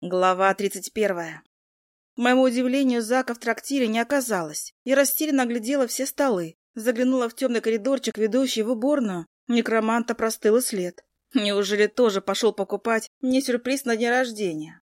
Глава тридцать первая. К моему удивлению, Зака в трактире не оказалось. Я растерянно оглядела все столы, заглянула в темный коридорчик, ведущий в уборную. Некроманта простыл и след. Неужели тоже пошел покупать мне сюрприз на день рождения?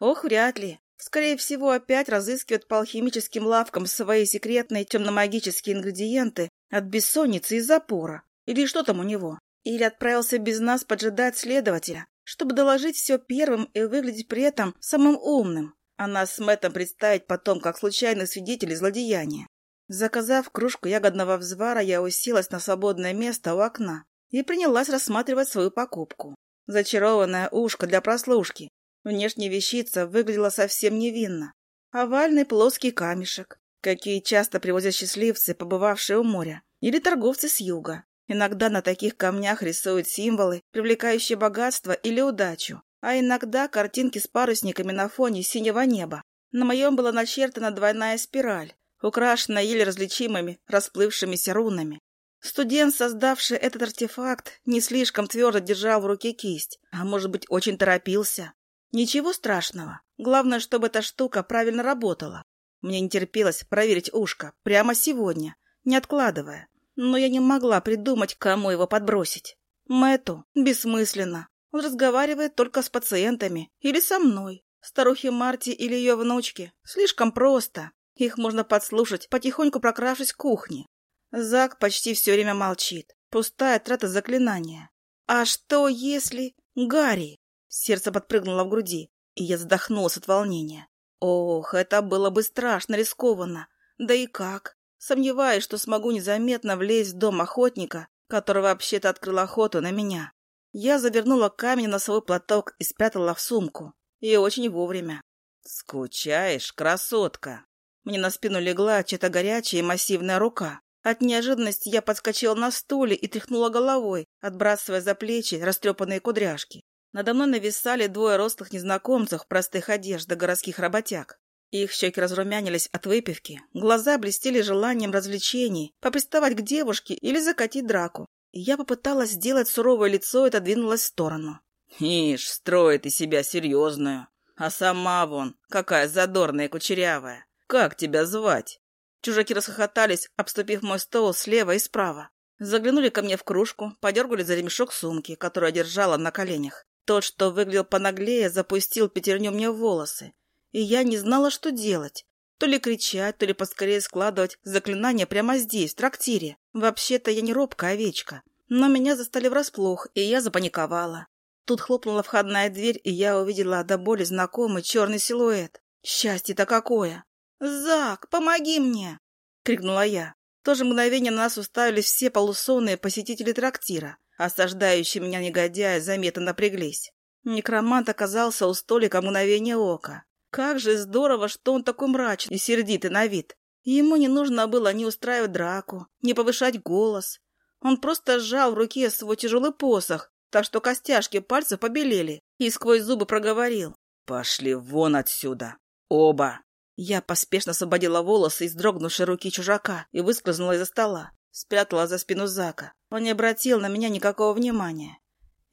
Ох, вряд ли. Скорее всего, опять разыскивает по алхимическим лавкам свои секретные темномагические ингредиенты от бессонницы и запора. Или что там у него? Или отправился без нас поджидать следователя, чтобы доложить все первым и выглядеть при этом самым умным, а нас с Мэттом представить потом как случайных свидетелей злодеяния. Заказав кружку ягодного взвара, я уселась на свободное место у окна и принялась рассматривать свою покупку. Зачарованное ушко для прослушки. Внешняя вещица выглядела совсем невинно. Овальный плоский камешек, какие часто привозят счастливцы, побывавшие у моря, или торговцы с юга. Иногда на таких камнях рисуют символы, привлекающие богатство или удачу, а иногда картинки с парусниками на фоне синего неба. На моем была начертана двойная спираль, украшенная еле различимыми расплывшимися рунами. Студент, создавший этот артефакт, не слишком твердо держал в руке кисть, а может быть, очень торопился. Ничего страшного. Главное, чтобы эта штука правильно работала. Мне не терпелось проверить ушко прямо сегодня, не откладывая но я не могла придумать, кому его подбросить. Мэту бессмысленно. Он разговаривает только с пациентами или со мной. Старухе Марти или ее внучке. Слишком просто. Их можно подслушать, потихоньку прокравшись к кухне. Зак почти все время молчит. Пустая трата заклинания. А что если... Гарри? Сердце подпрыгнуло в груди, и я задохнулась от волнения. Ох, это было бы страшно рискованно. Да и как? Сомневаюсь, что смогу незаметно влезть в дом охотника, который вообще-то открыл охоту на меня. Я завернула камень на свой платок и спрятала в сумку. И очень вовремя. «Скучаешь, красотка?» Мне на спину легла чья-то горячая и массивная рука. От неожиданности я подскочила на стуле и тряхнула головой, отбрасывая за плечи растрепанные кудряшки. Надо мной нависали двое рослых незнакомцев в простых одеждах городских работяг. Их щеки разрумянились от выпивки, глаза блестели желанием развлечений, поприставать к девушке или закатить драку. Я попыталась сделать суровое лицо и отодвинулась в сторону. «Ишь, строит из себя серьезную. А сама вон, какая задорная и кучерявая. Как тебя звать?» Чужаки расхохотались, обступив мой стол слева и справа. Заглянули ко мне в кружку, подергали за ремешок сумки, которую я держала на коленях. Тот, что выглядел понаглее, запустил пятерню мне в волосы и я не знала, что делать. То ли кричать, то ли поскорее складывать заклинания прямо здесь, в трактире. Вообще-то я не робкая овечка. Но меня застали врасплох, и я запаниковала. Тут хлопнула входная дверь, и я увидела до боли знакомый черный силуэт. Счастье-то какое! «Зак, помоги мне!» — крикнула я. В то же мгновение на нас уставились все полусонные посетители трактира. Осаждающие меня негодяи заметно напряглись. Некромант оказался у столика мгновение ока. Как же здорово, что он такой мрачный и сердитый на вид. Ему не нужно было ни устраивать драку, ни повышать голос. Он просто сжал в руке свой тяжелый посох, так что костяшки пальцев побелели, и сквозь зубы проговорил. «Пошли вон отсюда! Оба!» Я поспешно освободила волосы из дрогнувшей руки чужака и выскользнула из-за стола. Спрятала за спину Зака. Он не обратил на меня никакого внимания.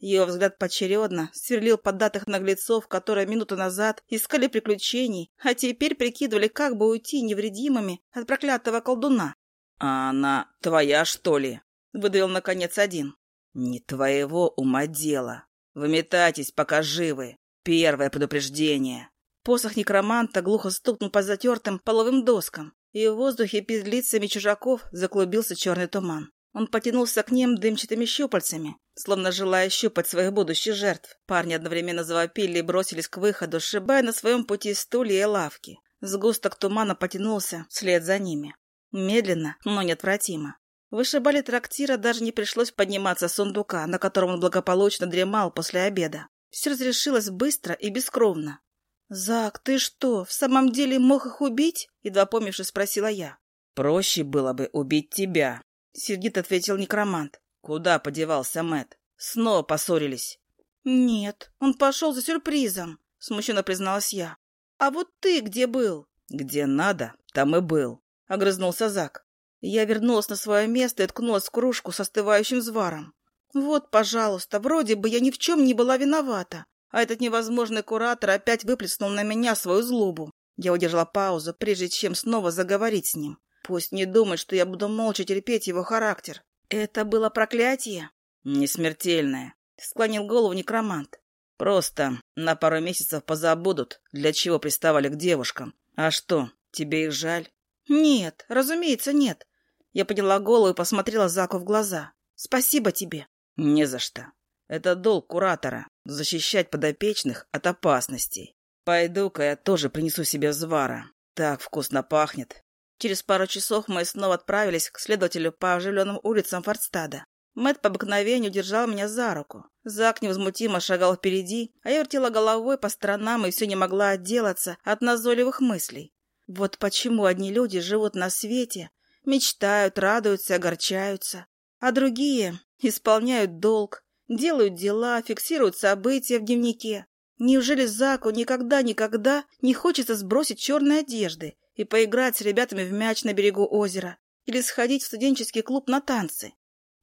Ее взгляд поочередно сверлил поддатых наглецов, которые минуту назад искали приключений, а теперь прикидывали, как бы уйти невредимыми от проклятого колдуна. «А она твоя, что ли?» — выдавил наконец один. «Не твоего ума дело. Выметайтесь, пока живы. Первое предупреждение». Посох некроманта глухо стукнул по затертым половым доскам, и в воздухе перед лицами чужаков заклубился черный туман. Он потянулся к ним дымчатыми щупальцами, словно желая щупать своих будущих жертв. Парни одновременно завопили и бросились к выходу, сшибая на своем пути стулья и лавки. Сгусток тумана потянулся вслед за ними. Медленно, но неотвратимо. Вышибали трактира даже не пришлось подниматься с сундука, на котором он благополучно дремал после обеда. Все разрешилось быстро и бескровно. «Зак, ты что, в самом деле мог их убить?» — едва помнившись, спросила я. «Проще было бы убить тебя», — сердито ответил некромант. «Куда подевался Мэт? Снова поссорились?» «Нет, он пошел за сюрпризом», — смущенно призналась я. «А вот ты где был?» «Где надо, там и был», — огрызнулся Зак. Я вернулась на свое место и ткнулась в кружку с остывающим зваром. «Вот, пожалуйста, вроде бы я ни в чем не была виновата, а этот невозможный куратор опять выплеснул на меня свою злобу. Я удержала паузу, прежде чем снова заговорить с ним. Пусть не думает, что я буду молча терпеть его характер. Это было проклятие? Не смертельное, склонил голову некромант. Просто на пару месяцев позабудут, для чего приставали к девушкам. А что, тебе их жаль? Нет, разумеется, нет. Я подняла голову и посмотрела Заку в глаза. Спасибо тебе. Не за что. Это долг куратора — защищать подопечных от опасностей. Пойду-ка я тоже принесу себе взвара. Так вкусно пахнет. Через пару часов мы снова отправились к следователю по оживленным улицам Фордстада. Мэт по обыкновению держал меня за руку. Зак невозмутимо шагал впереди, а я вертела головой по сторонам и все не могла отделаться от назойливых мыслей. Вот почему одни люди живут на свете, мечтают, радуются, огорчаются, а другие исполняют долг, делают дела, фиксируют события в дневнике. Неужели Заку никогда-никогда не хочется сбросить черные одежды и поиграть с ребятами в мяч на берегу озера или сходить в студенческий клуб на танцы?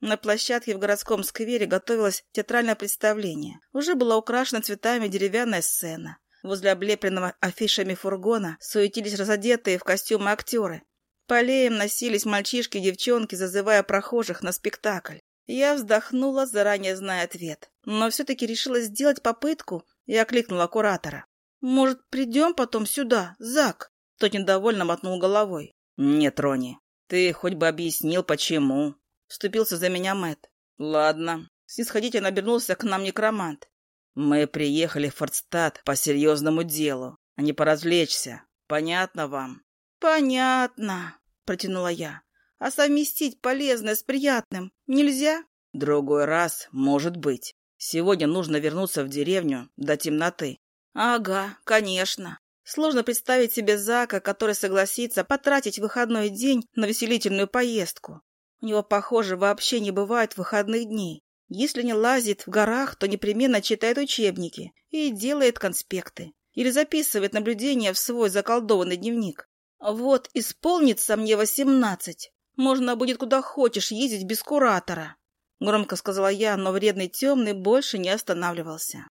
На площадке в городском сквере готовилось театральное представление. Уже была украшена цветами деревянная сцена. Возле облепленного афишами фургона суетились разодетые в костюмы актеры. По аллеям носились мальчишки и девчонки, зазывая прохожих на спектакль. Я вздохнула, заранее зная ответ, но все-таки решила сделать попытку и окликнула куратора. «Может, придем потом сюда, Зак?» Тот недовольно мотнул головой. «Нет, Рони, ты хоть бы объяснил, почему?» Вступился за меня Мэт. Ладно. Снисходительно обернулся к нам некромант. Мы приехали в Фордстад по серьезному делу, а не поразвлечься. Понятно вам? Понятно, протянула я. А совместить полезное с приятным нельзя? Другой раз, может быть. Сегодня нужно вернуться в деревню до темноты. Ага, конечно. Сложно представить себе Зака, который согласится потратить выходной день на веселительную поездку. У него, похоже, вообще не бывает выходных дней. Если не лазит в горах, то непременно читает учебники и делает конспекты. Или записывает наблюдения в свой заколдованный дневник. Вот исполнится мне восемнадцать. Можно будет куда хочешь ездить без куратора. Громко сказала я, но вредный темный больше не останавливался.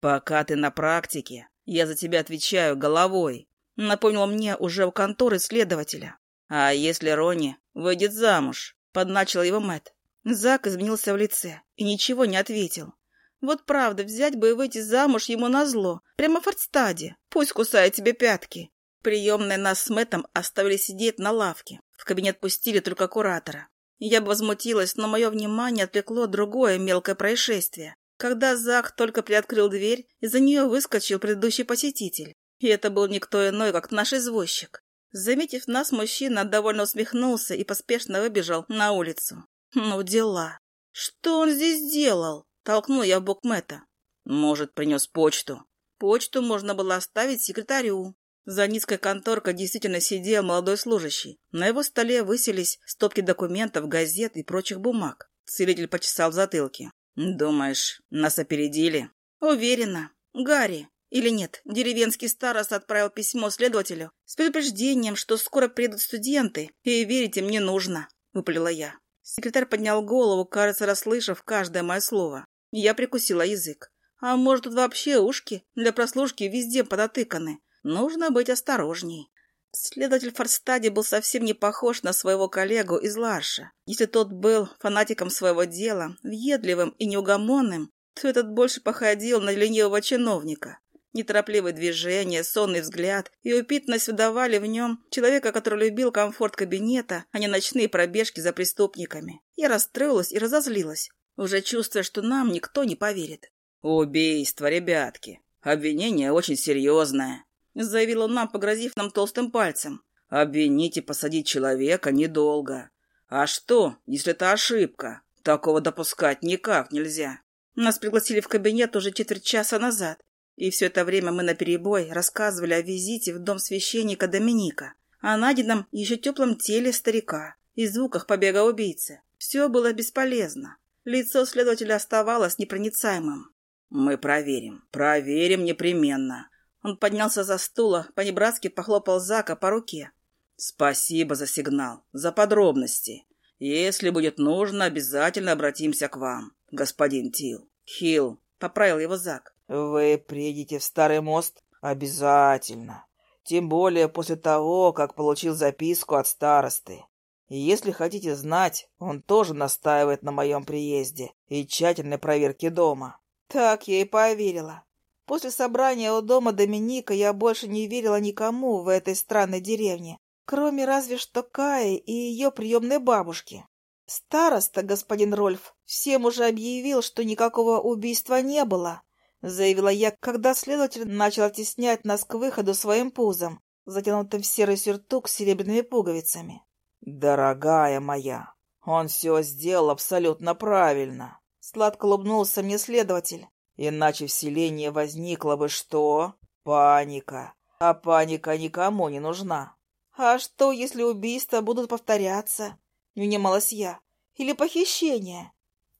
«Пока ты на практике, я за тебя отвечаю головой», напомнил мне уже у конторы следователя. «А если Рони выйдет замуж, — подначил его Мэт. Зак изменился в лице и ничего не ответил. Вот правда, взять бы и выйти замуж ему назло, прямо в Фордстаде. Пусть кусает тебе пятки. Приемные нас с Мэтом оставили сидеть на лавке. В кабинет пустили только куратора. Я бы возмутилась, но мое внимание отвлекло другое мелкое происшествие. Когда Зак только приоткрыл дверь, из-за нее выскочил предыдущий посетитель. И это был никто иной, как наш извозчик. Заметив нас, мужчина довольно усмехнулся и поспешно выбежал на улицу. Ну, дела. Что он здесь делал? Толкнул я в бок Мэтта. Может, принес почту. Почту можно было оставить секретарю. За низкой конторкой действительно сидел молодой служащий. На его столе высились стопки документов, газет и прочих бумаг. Целитель почесал в затылке. «Думаешь, нас опередили?» «Уверена. Гарри, или нет, деревенский староста отправил письмо следователю с предупреждением, что скоро придут студенты, и верить им не нужно, — выпалила я. Секретарь поднял голову, кажется, расслышав каждое мое слово. Я прикусила язык. А может, тут вообще ушки для прослушки везде подотыканы. Нужно быть осторожней. Следователь Форстади был совсем не похож на своего коллегу из Ларша. Если тот был фанатиком своего дела, въедливым и неугомонным, то этот больше походил на ленивого чиновника. Неторопливые движения, сонный взгляд и упитанность выдавали в нем человека, который любил комфорт кабинета, а не ночные пробежки за преступниками. Я расстроилась и разозлилась, уже чувствуя, что нам никто не поверит. «Убийство, ребятки. Обвинение очень серьезное», — заявил он нам, погрозив нам толстым пальцем. «Обвинить и посадить человека недолго. А что, если это ошибка? Такого допускать никак нельзя». Нас пригласили в кабинет уже четверть часа назад, и все это время мы наперебой рассказывали о визите в дом священника Доминика, о найденном еще теплом теле старика и звуках побега убийцы. Все было бесполезно. Лицо следователя оставалось непроницаемым. «Мы проверим, проверим непременно». Он поднялся за стула, понебратски похлопал Зака по руке. «Спасибо за сигнал, за подробности. Если будет нужно, обязательно обратимся к вам, господин Тил. Хилл, поправил его Зак. Вы приедете в Старый мост? Обязательно. Тем более после того, как получил записку от старосты. И если хотите знать, он тоже настаивает на моем приезде и тщательной проверке дома. Так я и поверила. После собрания у дома Доминика я больше не верила никому в этой странной деревне, кроме разве что Каи и ее приемной бабушки. Староста, господин Рольф, всем уже объявил, что никакого убийства не было, заявила я, когда следователь начал оттеснять нас к выходу своим пузом, затянутым в серый сюртук с серебряными пуговицами. «Дорогая моя, он все сделал абсолютно правильно», — сладко улыбнулся мне следователь. «Иначе в селении возникла бы что? Паника. А паника никому не нужна». «А что, если убийства будут повторяться?» — не унималась я. «Или похищение?»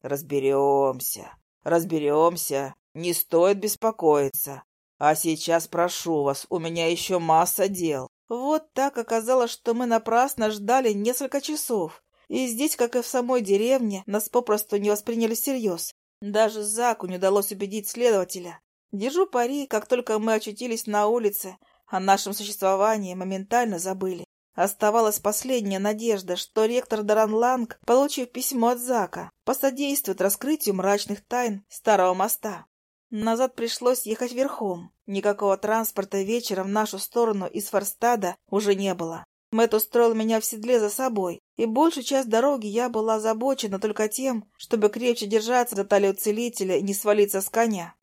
«Разберемся, разберемся. Не стоит беспокоиться. А сейчас прошу вас, у меня еще масса дел. Вот так оказалось, что мы напрасно ждали несколько часов. И здесь, как и в самой деревне, нас попросту не восприняли всерьез. Даже Заку не удалось убедить следователя. Держу пари, как только мы очутились на улице, о нашем существовании моментально забыли. Оставалась последняя надежда, что ректор Даран Ланг, получив письмо от Зака, посодействует раскрытию мрачных тайн Старого моста. Назад пришлось ехать верхом. Никакого транспорта вечером в нашу сторону из Форстада уже не было. Мэтт устроил меня в седле за собой, и большую часть дороги я была озабочена только тем, чтобы крепче держаться за талию целителя и не свалиться с коня.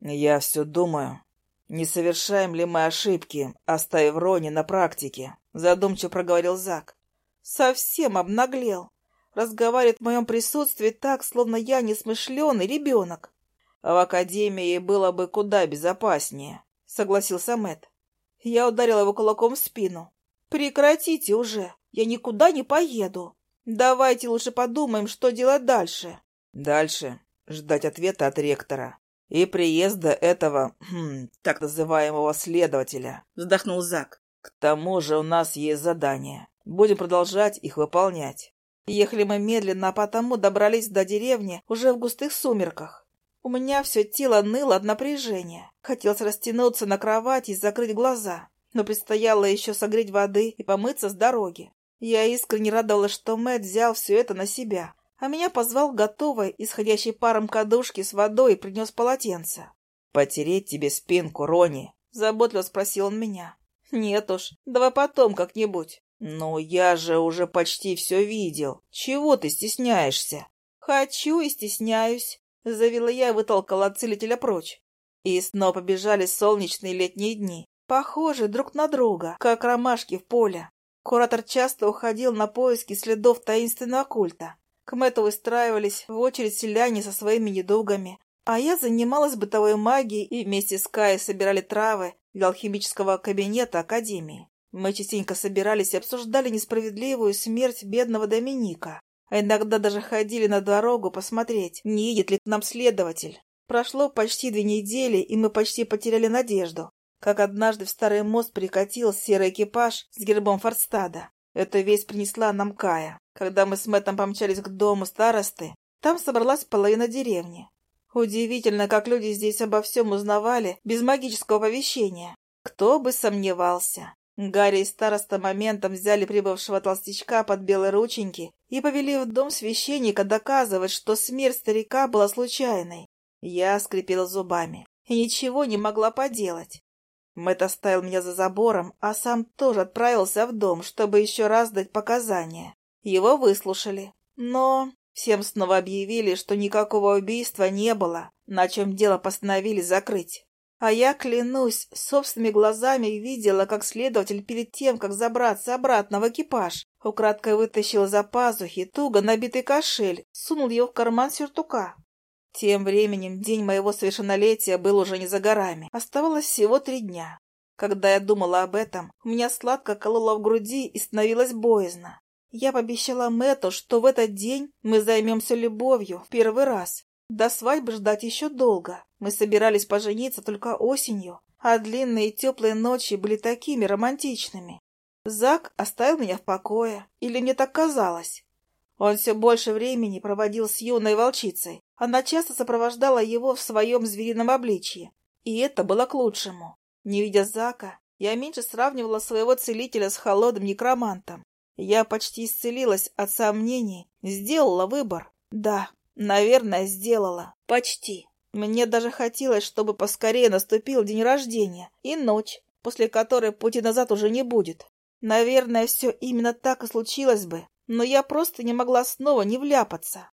«Я все думаю, не совершаем ли мы ошибки, оставив Рони на практике?» — задумчиво проговорил Зак. «Совсем обнаглел. Разговаривает в моем присутствии так, словно я несмышленый ребенок. А в академии было бы куда безопаснее, — согласился Мэт. Я ударила его кулаком в спину. «Прекратите уже! Я никуда не поеду! Давайте лучше подумаем, что делать дальше!» «Дальше ждать ответа от ректора и приезда этого, хм, так называемого следователя», — вздохнул Зак. «К тому же у нас есть задание. Будем продолжать их выполнять». Ехали мы медленно, а потому добрались до деревни уже в густых сумерках. У меня все тело ныло от напряжения. Хотелось растянуться на кровати и закрыть глаза. Но предстояло еще согреть воды и помыться с дороги. Я искренне радовалась, что Мэтт взял все это на себя. А меня позвал готовой, исходящей паром кадушки с водой и принес полотенце. «Потереть тебе спинку, Рони?» — заботливо спросил он меня. «Нет уж, давай потом как-нибудь». «Ну, я же уже почти все видел. Чего ты стесняешься?» «Хочу и стесняюсь. Завела я и вытолкала целителя прочь. И снова побежали солнечные летние дни, похожие друг на друга, как ромашки в поле. Куратор часто уходил на поиски следов таинственного культа. К Мэтту выстраивались в очередь селяне со своими недугами, а я занималась бытовой магией и вместе с Каей собирали травы для алхимического кабинета Академии. Мы частенько собирались и обсуждали несправедливую смерть бедного Доминика. А иногда даже ходили на дорогу посмотреть, не едет ли к нам следователь. Прошло почти две недели, и мы почти потеряли надежду. Как однажды в Старый мост прикатил серый экипаж с гербом Форстада. Эту весть принесла нам Кая. Когда мы с Мэттом помчались к дому старосты, там собралась половина деревни. Удивительно, как люди здесь обо всем узнавали без магического оповещения. Кто бы сомневался. Гарри и староста моментом взяли прибывшего толстячка под белые рученьки и повели в дом священника доказывать, что смерть старика была случайной. Я скрипела зубами и ничего не могла поделать. Мэтт оставил меня за забором, а сам тоже отправился в дом, чтобы еще раз дать показания. Его выслушали, но всем снова объявили, что никакого убийства не было, на чем дело постановили закрыть. А я, клянусь, собственными глазами видела, как следователь перед тем, как забраться обратно в экипаж, украдкой вытащил за пазухи туго набитый кошель, сунул его в карман сюртука. Тем временем день моего совершеннолетия был уже не за горами. Оставалось всего три дня. Когда я думала об этом, у меня сладко кололо в груди и становилось боязно. Я пообещала Мэтту, что в этот день мы займемся любовью в первый раз. До свадьбы ждать еще долго. Мы собирались пожениться только осенью, а длинные теплые ночи были такими романтичными. Зак оставил меня в покое, или мне так казалось. Он все больше времени проводил с юной волчицей, Она часто сопровождала его в своем зверином обличье, и это было к лучшему. Не видя Зака, я меньше сравнивала своего целителя с холодным некромантом. Я почти исцелилась от сомнений, сделала выбор. Да, наверное, сделала. Почти. Мне даже хотелось, чтобы поскорее наступил день рождения и ночь, после которой пути назад уже не будет. Наверное, все именно так и случилось бы, но я просто не могла снова не вляпаться.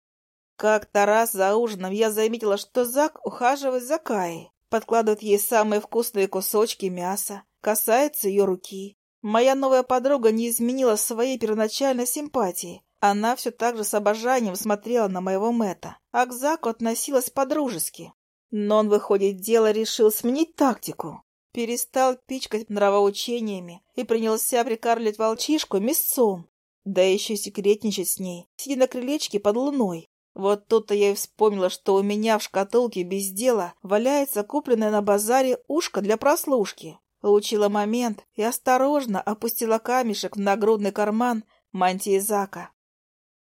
Как-то раз за ужином я заметила, что Зак ухаживает за Каей, подкладывает ей самые вкусные кусочки мяса, касается ее руки. Моя новая подруга не изменила своей первоначальной симпатии. Она все так же с обожанием смотрела на моего Мэтта, а к Заку относилась по-дружески. Но он, выходит, дело решил сменить тактику. Перестал пичкать нравоучениями и принялся прикармливать волчишку мясцом. Да еще секретничать с ней, сидя на крылечке под луной. Вот тут-то я и вспомнила, что у меня в шкатулке без дела валяется купленное на базаре ушко для прослушки. Улучила момент и осторожно опустила камешек в нагрудный карман мантии Зака.